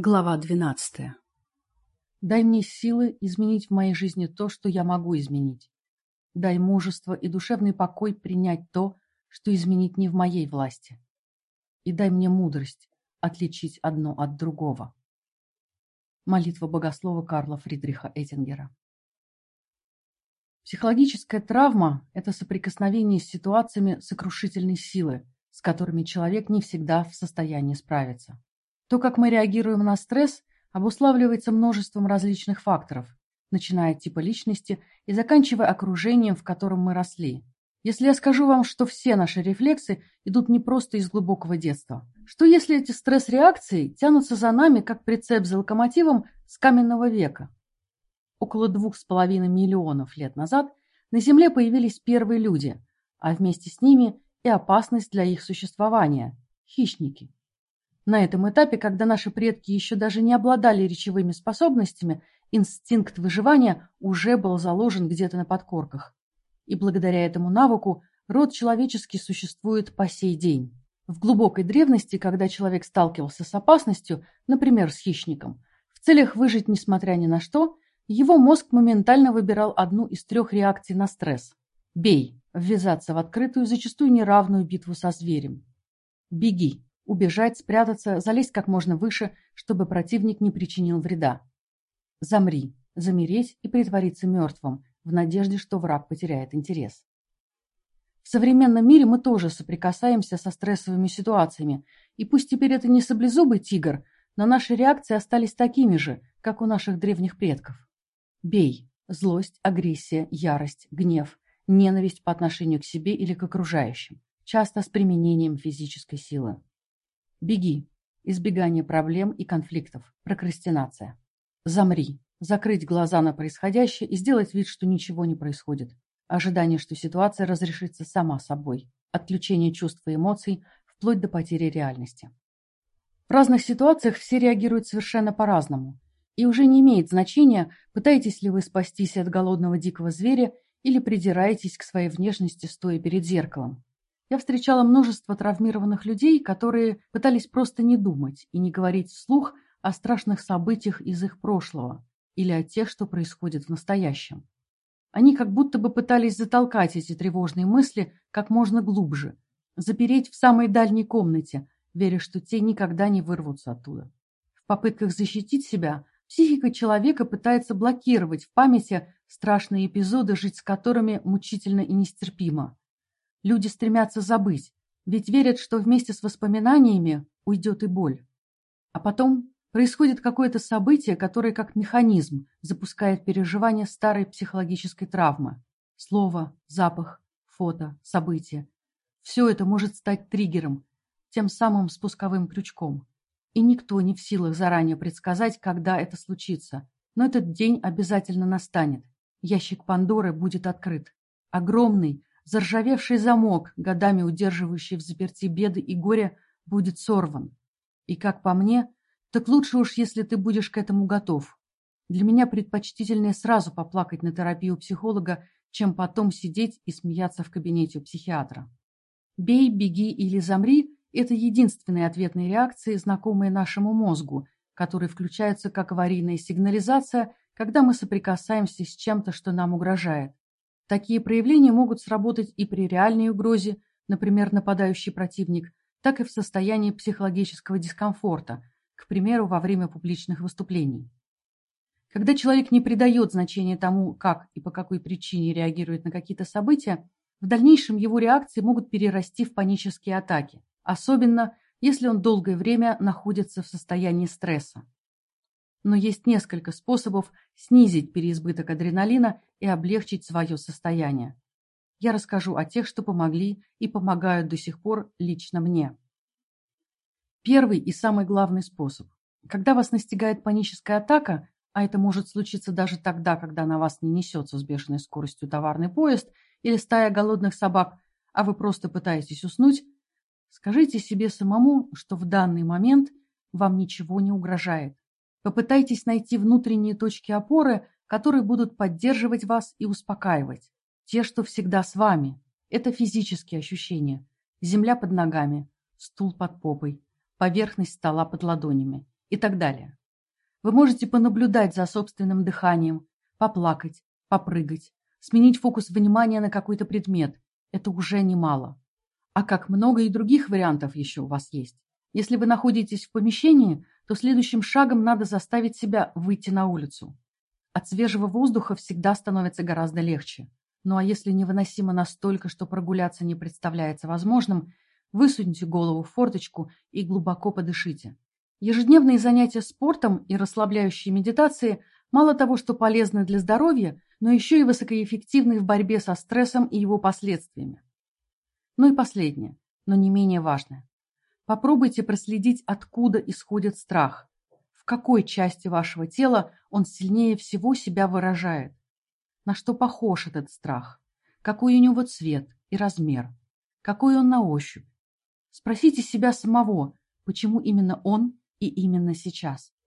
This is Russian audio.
Глава двенадцатая. Дай мне силы изменить в моей жизни то, что я могу изменить. Дай мужество и душевный покой принять то, что изменить не в моей власти. И дай мне мудрость отличить одно от другого. Молитва богослова Карла Фридриха Эттингера. Психологическая травма – это соприкосновение с ситуациями сокрушительной силы, с которыми человек не всегда в состоянии справиться. То, как мы реагируем на стресс, обуславливается множеством различных факторов, начиная от типа личности и заканчивая окружением, в котором мы росли. Если я скажу вам, что все наши рефлексы идут не просто из глубокого детства, что если эти стресс-реакции тянутся за нами, как прицеп за локомотивом с каменного века? Около двух с половиной миллионов лет назад на Земле появились первые люди, а вместе с ними и опасность для их существования – хищники. На этом этапе, когда наши предки еще даже не обладали речевыми способностями, инстинкт выживания уже был заложен где-то на подкорках. И благодаря этому навыку род человеческий существует по сей день. В глубокой древности, когда человек сталкивался с опасностью, например, с хищником, в целях выжить несмотря ни на что, его мозг моментально выбирал одну из трех реакций на стресс. Бей – ввязаться в открытую, зачастую неравную битву со зверем. Беги Убежать, спрятаться, залезть как можно выше, чтобы противник не причинил вреда. Замри, замереть и притвориться мертвым, в надежде, что враг потеряет интерес. В современном мире мы тоже соприкасаемся со стрессовыми ситуациями, и пусть теперь это не саблезубый тигр, но наши реакции остались такими же, как у наших древних предков. Бей. Злость, агрессия, ярость, гнев, ненависть по отношению к себе или к окружающим, часто с применением физической силы. Беги. Избегание проблем и конфликтов. Прокрастинация. Замри. Закрыть глаза на происходящее и сделать вид, что ничего не происходит. Ожидание, что ситуация разрешится сама собой. Отключение чувств и эмоций, вплоть до потери реальности. В разных ситуациях все реагируют совершенно по-разному. И уже не имеет значения, пытаетесь ли вы спастись от голодного дикого зверя или придираетесь к своей внешности, стоя перед зеркалом. Я встречала множество травмированных людей, которые пытались просто не думать и не говорить вслух о страшных событиях из их прошлого или о тех, что происходит в настоящем. Они как будто бы пытались затолкать эти тревожные мысли как можно глубже, запереть в самой дальней комнате, веря, что те никогда не вырвутся оттуда. В попытках защитить себя психика человека пытается блокировать в памяти страшные эпизоды, жить с которыми мучительно и нестерпимо. Люди стремятся забыть, ведь верят, что вместе с воспоминаниями уйдет и боль. А потом происходит какое-то событие, которое как механизм запускает переживание старой психологической травмы. Слово, запах, фото, событие. Все это может стать триггером, тем самым спусковым крючком. И никто не в силах заранее предсказать, когда это случится. Но этот день обязательно настанет. Ящик Пандоры будет открыт. Огромный, Заржавевший замок, годами удерживающий в заперти беды и горе, будет сорван. И, как по мне, так лучше уж, если ты будешь к этому готов. Для меня предпочтительнее сразу поплакать на терапию психолога, чем потом сидеть и смеяться в кабинете у психиатра. «Бей, беги или замри» – это единственные ответные реакции, знакомые нашему мозгу, которые включаются как аварийная сигнализация, когда мы соприкасаемся с чем-то, что нам угрожает. Такие проявления могут сработать и при реальной угрозе, например, нападающий противник, так и в состоянии психологического дискомфорта, к примеру, во время публичных выступлений. Когда человек не придает значения тому, как и по какой причине реагирует на какие-то события, в дальнейшем его реакции могут перерасти в панические атаки, особенно если он долгое время находится в состоянии стресса но есть несколько способов снизить переизбыток адреналина и облегчить свое состояние. Я расскажу о тех, что помогли и помогают до сих пор лично мне. Первый и самый главный способ. Когда вас настигает паническая атака, а это может случиться даже тогда, когда на вас не несется с бешеной скоростью товарный поезд или стая голодных собак, а вы просто пытаетесь уснуть, скажите себе самому, что в данный момент вам ничего не угрожает. Попытайтесь найти внутренние точки опоры, которые будут поддерживать вас и успокаивать. Те, что всегда с вами. Это физические ощущения. Земля под ногами, стул под попой, поверхность стола под ладонями. и так далее. Вы можете понаблюдать за собственным дыханием, поплакать, попрыгать, сменить фокус внимания на какой-то предмет. Это уже немало. А как много и других вариантов еще у вас есть. Если вы находитесь в помещении, то следующим шагом надо заставить себя выйти на улицу. От свежего воздуха всегда становится гораздо легче. Ну а если невыносимо настолько, что прогуляться не представляется возможным, высуньте голову в форточку и глубоко подышите. Ежедневные занятия спортом и расслабляющие медитации мало того, что полезны для здоровья, но еще и высокоэффективны в борьбе со стрессом и его последствиями. Ну и последнее, но не менее важное. Попробуйте проследить, откуда исходит страх, в какой части вашего тела он сильнее всего себя выражает, на что похож этот страх, какой у него цвет и размер, какой он на ощупь. Спросите себя самого, почему именно он и именно сейчас.